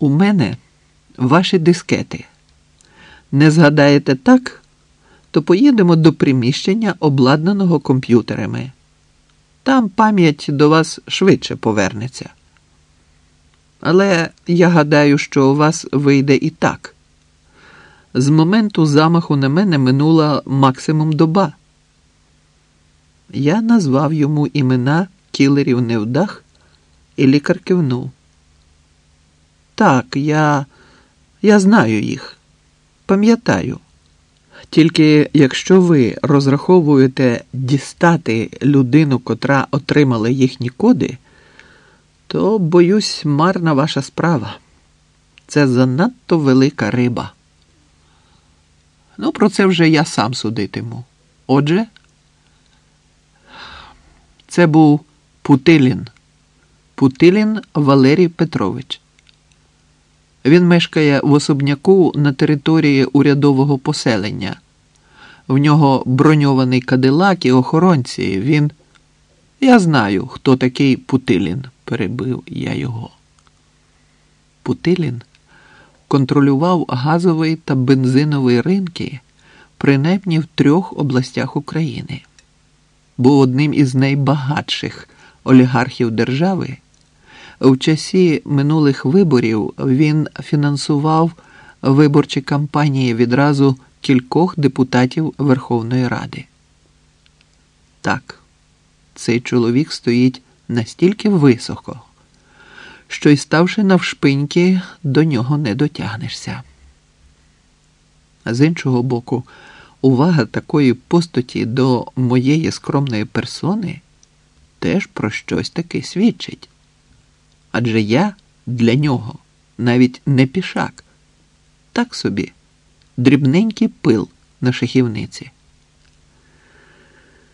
У мене ваші дискети. Не згадаєте так, то поїдемо до приміщення, обладнаного комп'ютерами. Там пам'ять до вас швидше повернеться. Але я гадаю, що у вас вийде і так. З моменту замаху на мене минула максимум доба. Я назвав йому імена кілерів невдах, і лікар кивнув. Так, я, я знаю їх. Пам'ятаю. Тільки якщо ви розраховуєте дістати людину, котра отримала їхні коди, то, боюсь, марна ваша справа. Це занадто велика риба. Ну, про це вже я сам судитиму. Отже, це був Путилін. Путилін Валерій Петрович. Він мешкає в особняку на території урядового поселення. В нього броньований кадилак і охоронці. Він. Я знаю, хто такий Путилін, перебив я його. Путилін контролював газовий та бензиновий ринки принаймні в трьох областях України. Був одним із найбагатших олігархів держави. В часі минулих виборів він фінансував виборчі кампанії відразу кількох депутатів Верховної Ради. Так, цей чоловік стоїть настільки високо, що й ставши навшпиньки, до нього не дотягнешся. З іншого боку, увага такої постаті до моєї скромної персони теж про щось таке свідчить. Адже я для нього навіть не пішак, так собі, дрібненький пил на шахівниці.